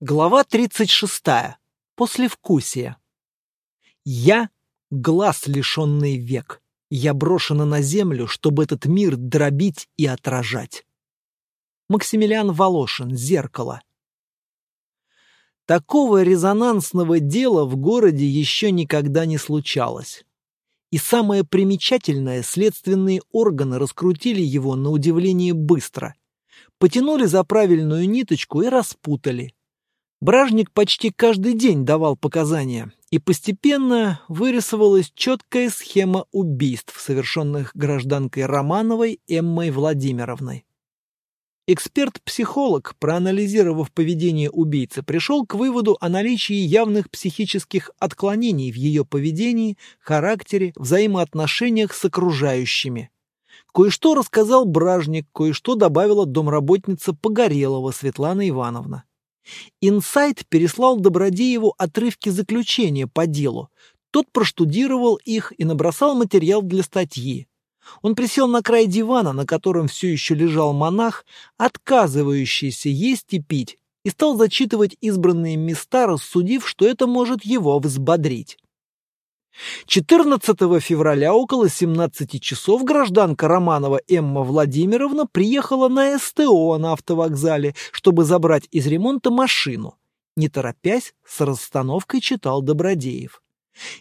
Глава 36. Послевкусие. Я — глаз, лишенный век. Я брошена на землю, чтобы этот мир дробить и отражать. Максимилиан Волошин. Зеркало. Такого резонансного дела в городе еще никогда не случалось. И самое примечательное, следственные органы раскрутили его на удивление быстро. Потянули за правильную ниточку и распутали. Бражник почти каждый день давал показания, и постепенно вырисовалась четкая схема убийств, совершенных гражданкой Романовой Эммой Владимировной. Эксперт-психолог, проанализировав поведение убийцы, пришел к выводу о наличии явных психических отклонений в ее поведении, характере, взаимоотношениях с окружающими. Кое-что рассказал Бражник, кое-что добавила домработница Погорелова Светлана Ивановна. Инсайт переслал Добродееву отрывки заключения по делу. Тот проштудировал их и набросал материал для статьи. Он присел на край дивана, на котором все еще лежал монах, отказывающийся есть и пить, и стал зачитывать избранные места, рассудив, что это может его взбодрить. 14 февраля около 17 часов гражданка Романова Эмма Владимировна приехала на СТО на автовокзале, чтобы забрать из ремонта машину. Не торопясь, с расстановкой читал Добродеев.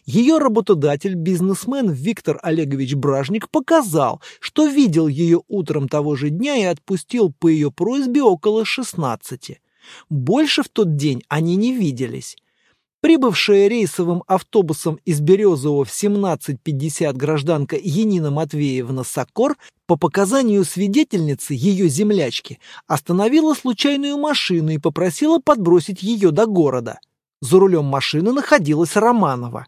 Ее работодатель, бизнесмен Виктор Олегович Бражник, показал, что видел ее утром того же дня и отпустил по ее просьбе около 16. Больше в тот день они не виделись. Прибывшая рейсовым автобусом из Березового в 17.50 гражданка Енина Матвеевна Сокор по показанию свидетельницы, ее землячки, остановила случайную машину и попросила подбросить ее до города. За рулем машины находилась Романова.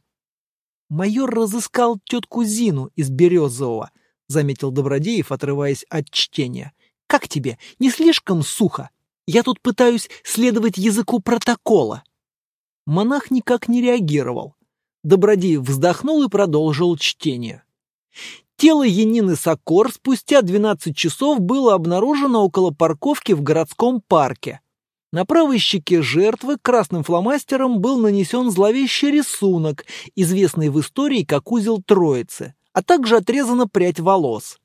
«Майор разыскал тетку Зину из Березового», — заметил Добродеев, отрываясь от чтения. «Как тебе? Не слишком сухо? Я тут пытаюсь следовать языку протокола». Монах никак не реагировал. Добродеев вздохнул и продолжил чтение. Тело Янины Сокор спустя 12 часов было обнаружено около парковки в городском парке. На правой щеке жертвы красным фломастером был нанесен зловещий рисунок, известный в истории как узел Троицы, а также отрезана прядь волос.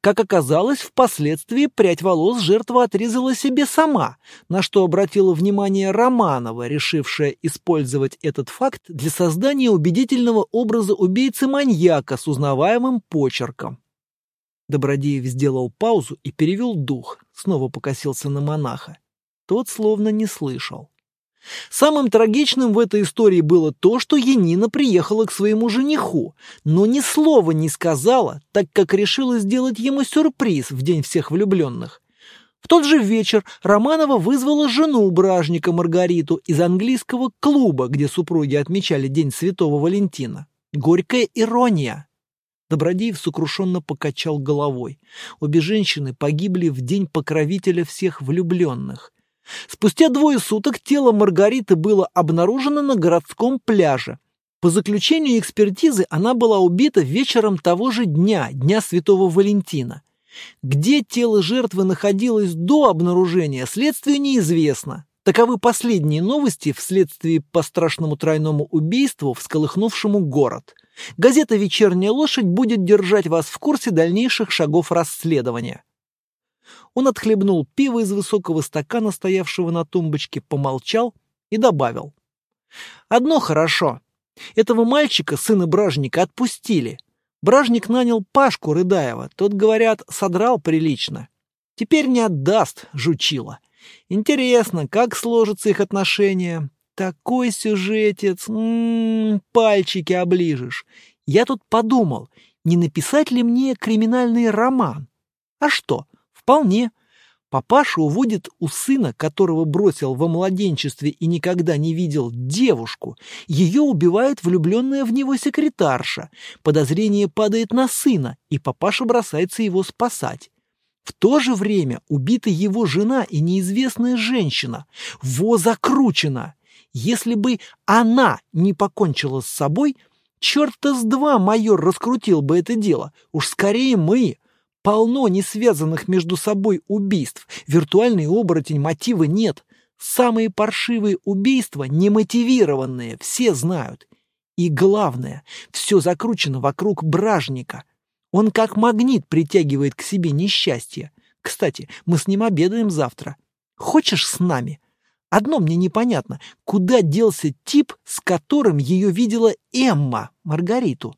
Как оказалось, впоследствии прядь волос жертва отрезала себе сама, на что обратила внимание Романова, решившая использовать этот факт для создания убедительного образа убийцы-маньяка с узнаваемым почерком. Добродеев сделал паузу и перевел дух, снова покосился на монаха. Тот словно не слышал. Самым трагичным в этой истории было то, что Енина приехала к своему жениху, но ни слова не сказала, так как решила сделать ему сюрприз в день всех влюбленных. В тот же вечер Романова вызвала жену бражника Маргариту из английского клуба, где супруги отмечали День Святого Валентина. Горькая ирония. Добродеев сокрушенно покачал головой. Обе женщины погибли в день покровителя всех влюбленных. Спустя двое суток тело Маргариты было обнаружено на городском пляже. По заключению экспертизы она была убита вечером того же дня, Дня Святого Валентина. Где тело жертвы находилось до обнаружения, следствию неизвестно. Таковы последние новости вследствие по страшному тройному убийству, всколыхнувшему город. Газета «Вечерняя лошадь» будет держать вас в курсе дальнейших шагов расследования. Он отхлебнул пиво из высокого стакана, стоявшего на тумбочке, помолчал и добавил. «Одно хорошо. Этого мальчика, сына Бражника, отпустили. Бражник нанял Пашку Рыдаева, тот, говорят, содрал прилично. Теперь не отдаст, жучила. Интересно, как сложатся их отношения. Такой сюжетец, м м-м, -м, пальчики оближешь. Я тут подумал, не написать ли мне криминальный роман? А что, Вполне. Папаша уводит у сына, которого бросил во младенчестве и никогда не видел, девушку. Ее убивает влюбленная в него секретарша. Подозрение падает на сына, и папаша бросается его спасать. В то же время убита его жена и неизвестная женщина. Во закручена. Если бы она не покончила с собой, черта с два майор раскрутил бы это дело. Уж скорее мы, Полно не связанных между собой убийств. Виртуальный оборотень мотива нет. Самые паршивые убийства немотивированные, все знают. И главное, все закручено вокруг бражника. Он как магнит притягивает к себе несчастье. Кстати, мы с ним обедаем завтра. Хочешь с нами? Одно мне непонятно, куда делся тип, с которым ее видела Эмма, Маргариту?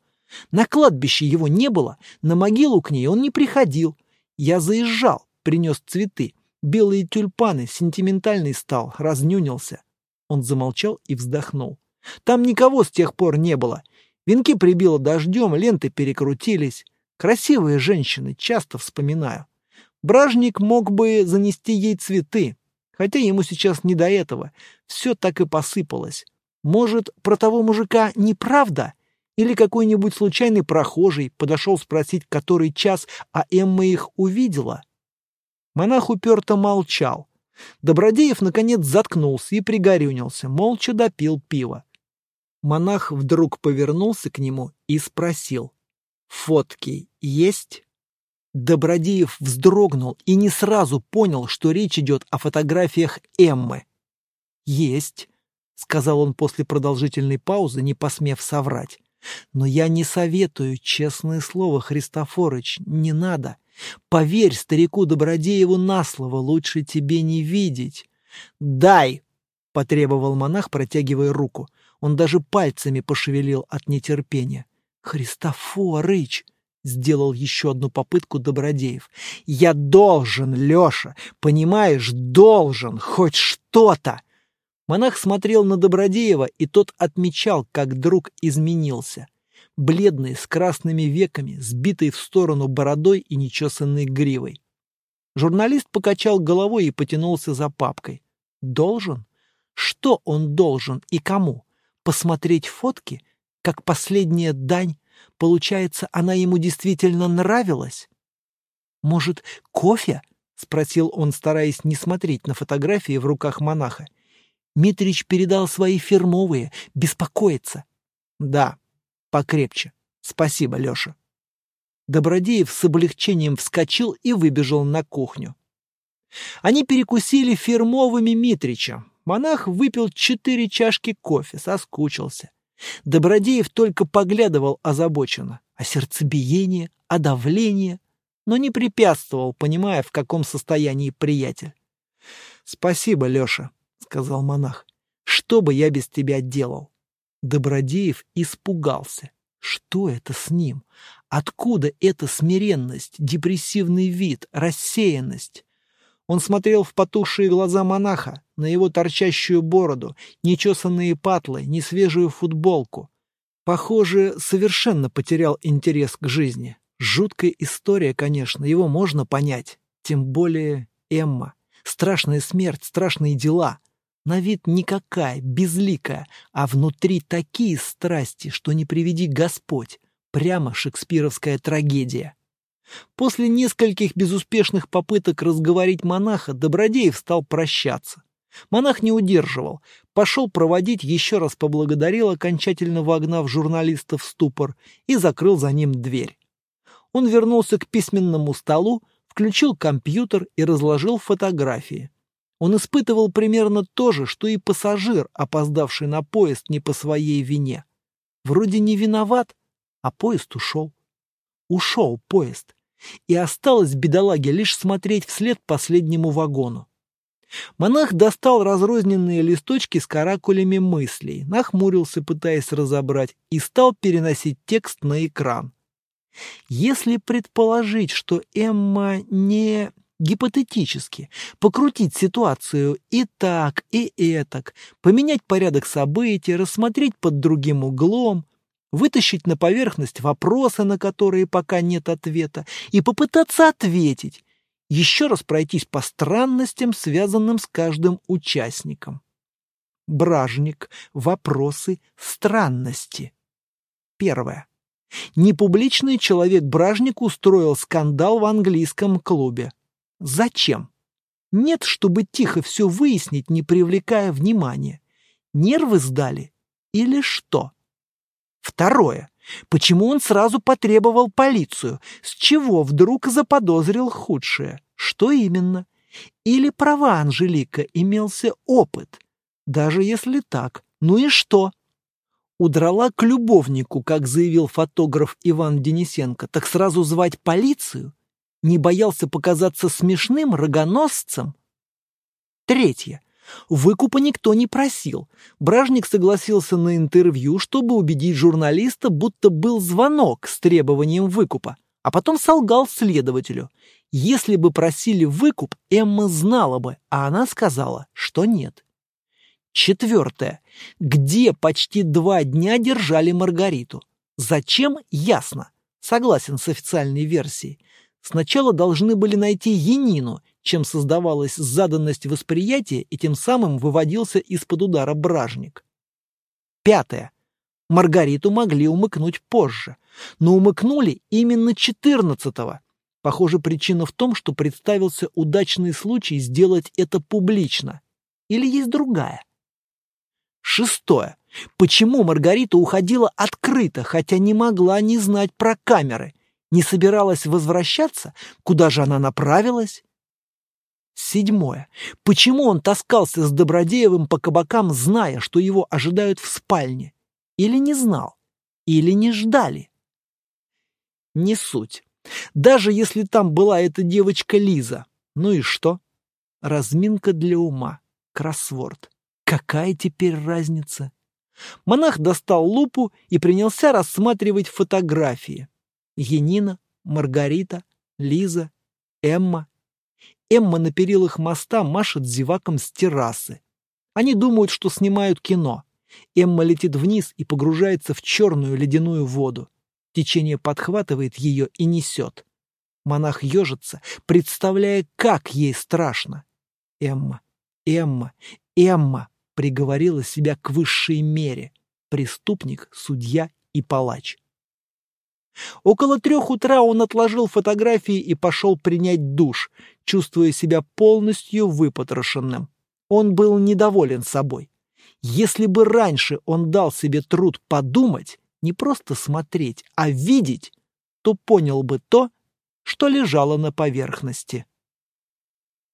На кладбище его не было, на могилу к ней он не приходил. Я заезжал, принес цветы. Белые тюльпаны, сентиментальный стал, разнюнился. Он замолчал и вздохнул. Там никого с тех пор не было. Венки прибило дождем, ленты перекрутились. Красивые женщины, часто вспоминаю. Бражник мог бы занести ей цветы, хотя ему сейчас не до этого. Все так и посыпалось. Может, про того мужика неправда? Или какой-нибудь случайный прохожий подошел спросить, который час, а Эмма их увидела? Монах уперто молчал. Добродеев, наконец, заткнулся и пригорюнился, молча допил пиво. Монах вдруг повернулся к нему и спросил. «Фотки есть?» Добродеев вздрогнул и не сразу понял, что речь идет о фотографиях Эммы. «Есть», — сказал он после продолжительной паузы, не посмев соврать. «Но я не советую, честное слово, Христофорыч, не надо. Поверь старику Добродееву на слово, лучше тебе не видеть. «Дай!» — потребовал монах, протягивая руку. Он даже пальцами пошевелил от нетерпения. «Христофорыч!» — сделал еще одну попытку Добродеев. «Я должен, Леша! Понимаешь, должен! Хоть что-то!» Монах смотрел на Добродеева, и тот отмечал, как друг изменился бледный, с красными веками, сбитый в сторону бородой и нечесанной гривой. Журналист покачал головой и потянулся за папкой. Должен? Что он должен и кому? Посмотреть фотки? Как последняя дань? Получается, она ему действительно нравилась? Может, кофе? Спросил он, стараясь не смотреть на фотографии в руках монаха. Митрич передал свои фирмовые, беспокоится. Да, покрепче. Спасибо, Леша. Добродеев с облегчением вскочил и выбежал на кухню. Они перекусили фирмовыми Митрича. Монах выпил четыре чашки кофе, соскучился. Добродеев только поглядывал озабоченно. О сердцебиении, о давлении, но не препятствовал, понимая, в каком состоянии приятель. «Спасибо, Леша», — сказал монах. «Что бы я без тебя делал?» Добродеев испугался. Что это с ним? Откуда эта смиренность, депрессивный вид, рассеянность? Он смотрел в потухшие глаза монаха, на его торчащую бороду, нечесанные патлы, несвежую футболку. Похоже, совершенно потерял интерес к жизни. Жуткая история, конечно, его можно понять. Тем более Эмма. Страшная смерть, страшные дела. На вид никакая, безликая, а внутри такие страсти, что не приведи Господь. Прямо шекспировская трагедия. После нескольких безуспешных попыток разговорить монаха, Добродеев стал прощаться. Монах не удерживал, пошел проводить, еще раз поблагодарил, окончательно вогнав журналиста в ступор, и закрыл за ним дверь. Он вернулся к письменному столу, включил компьютер и разложил фотографии. Он испытывал примерно то же, что и пассажир, опоздавший на поезд не по своей вине. Вроде не виноват, а поезд ушел. Ушел поезд. И осталось бедолаге лишь смотреть вслед последнему вагону. Монах достал разрозненные листочки с каракулями мыслей, нахмурился, пытаясь разобрать, и стал переносить текст на экран. Если предположить, что Эмма не гипотетически, покрутить ситуацию и так, и этак, поменять порядок событий, рассмотреть под другим углом, вытащить на поверхность вопросы, на которые пока нет ответа, и попытаться ответить, еще раз пройтись по странностям, связанным с каждым участником. Бражник. Вопросы. Странности. Первое. Непубличный человек-бражник устроил скандал в английском клубе. Зачем? Нет, чтобы тихо все выяснить, не привлекая внимания. Нервы сдали? Или что? Второе. Почему он сразу потребовал полицию? С чего вдруг заподозрил худшее? Что именно? Или права Анжелика имелся опыт? Даже если так, ну и что? Удрала к любовнику, как заявил фотограф Иван Денисенко, так сразу звать полицию? Не боялся показаться смешным рогоносцем? Третье. Выкупа никто не просил. Бражник согласился на интервью, чтобы убедить журналиста, будто был звонок с требованием выкупа, а потом солгал следователю. Если бы просили выкуп, Эмма знала бы, а она сказала, что нет. Четвертое. Где почти два дня держали Маргариту? Зачем? Ясно. Согласен с официальной версией. Сначала должны были найти Янину, чем создавалась заданность восприятия и тем самым выводился из-под удара бражник. Пятое. Маргариту могли умыкнуть позже, но умыкнули именно четырнадцатого. Похоже, причина в том, что представился удачный случай сделать это публично. Или есть другая? Шестое. Почему Маргарита уходила открыто, хотя не могла не знать про камеры? Не собиралась возвращаться? Куда же она направилась? Седьмое. Почему он таскался с Добродеевым по кабакам, зная, что его ожидают в спальне? Или не знал? Или не ждали? Не суть. Даже если там была эта девочка Лиза. Ну и что? Разминка для ума. Кроссворд. Какая теперь разница? Монах достал лупу и принялся рассматривать фотографии. Енина, Маргарита, Лиза, Эмма. Эмма на перилах моста машет зеваком с террасы. Они думают, что снимают кино. Эмма летит вниз и погружается в черную ледяную воду. Течение подхватывает ее и несет. Монах ежится, представляя, как ей страшно. Эмма, Эмма, Эмма приговорила себя к высшей мере – преступник, судья и палач. Около трех утра он отложил фотографии и пошел принять душ, чувствуя себя полностью выпотрошенным. Он был недоволен собой. Если бы раньше он дал себе труд подумать, не просто смотреть, а видеть, то понял бы то, что лежало на поверхности.